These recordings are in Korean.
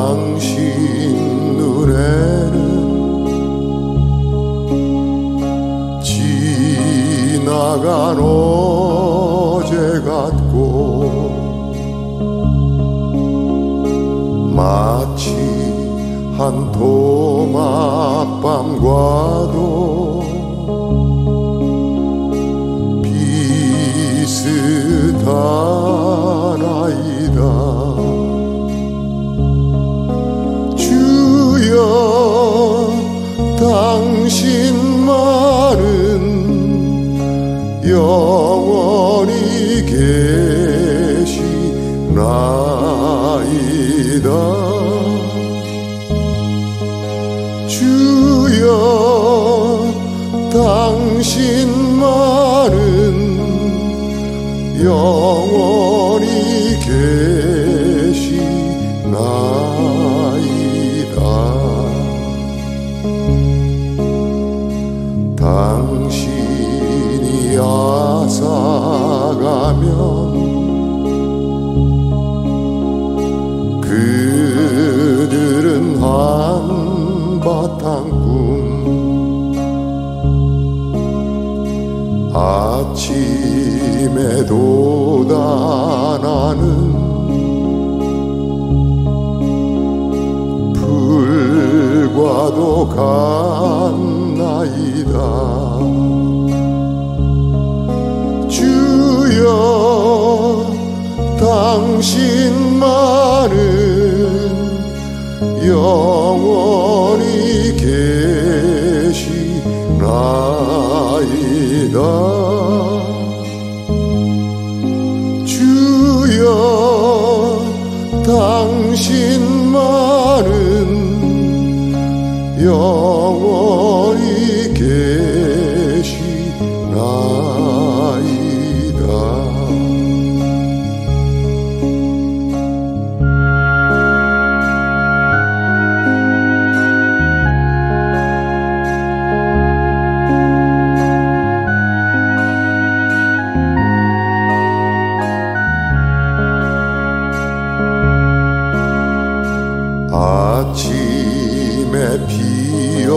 당신 눈에는 지나간 어제 같고 마치 한 도마밤과도 계시나이다. 주여 당신 말은 영원히 계 아침에도 다 나는 불과도 간나이다. 주여 당신 말은 영원히 계시나 이다 주여 당신 말은 영원 아침에 피었다가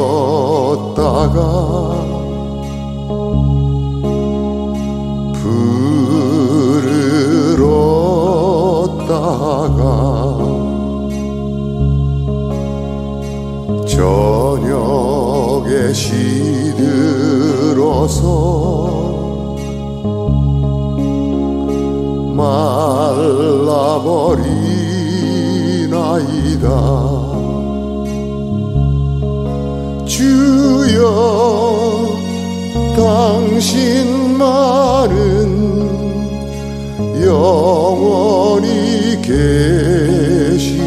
부르렀다가 저녁에 시들어서 말라버리 나이다 주여 당신 말은 영원히 계시나이다.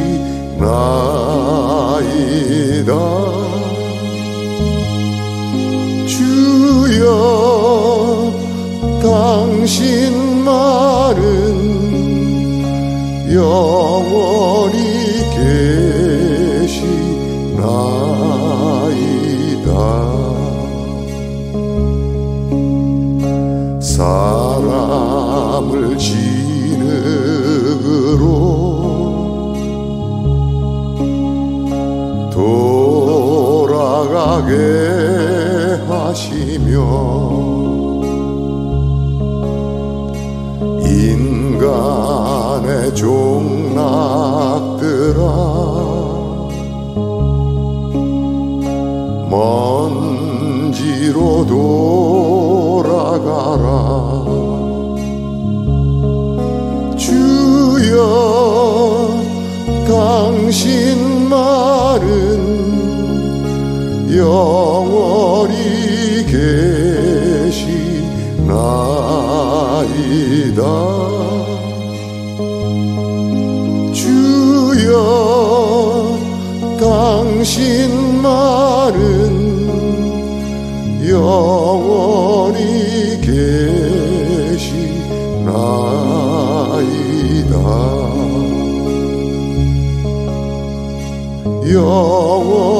주여 당신 말은 영원히 흙으로 돌아가게 하시며 인간의 종락들아 당신 말은 영원히 계시나이다. 주여 당신 말은 영원히 계시나이다 your